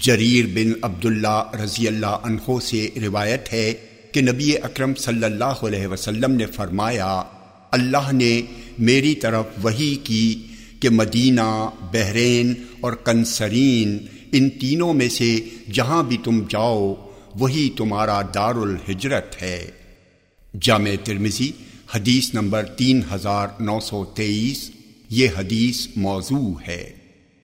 جریر بن عبداللہ رضی اللہ عنہ سے روایت ہے کہ نبی اکرم صلی اللہ علیہ وسلم نے فرمایا، اللہ نے میری طرف وہی کی کہ مدینہ، بحرین اور کنسرین ان تینوں میں سے جہاں بھی تم جاؤ، وہی تمہارا دار الحجرت ہے۔ جامع ترمزی حدیث نمبر تین ہزار نو سو تیئیس، یہ حدیث موضوع ہے۔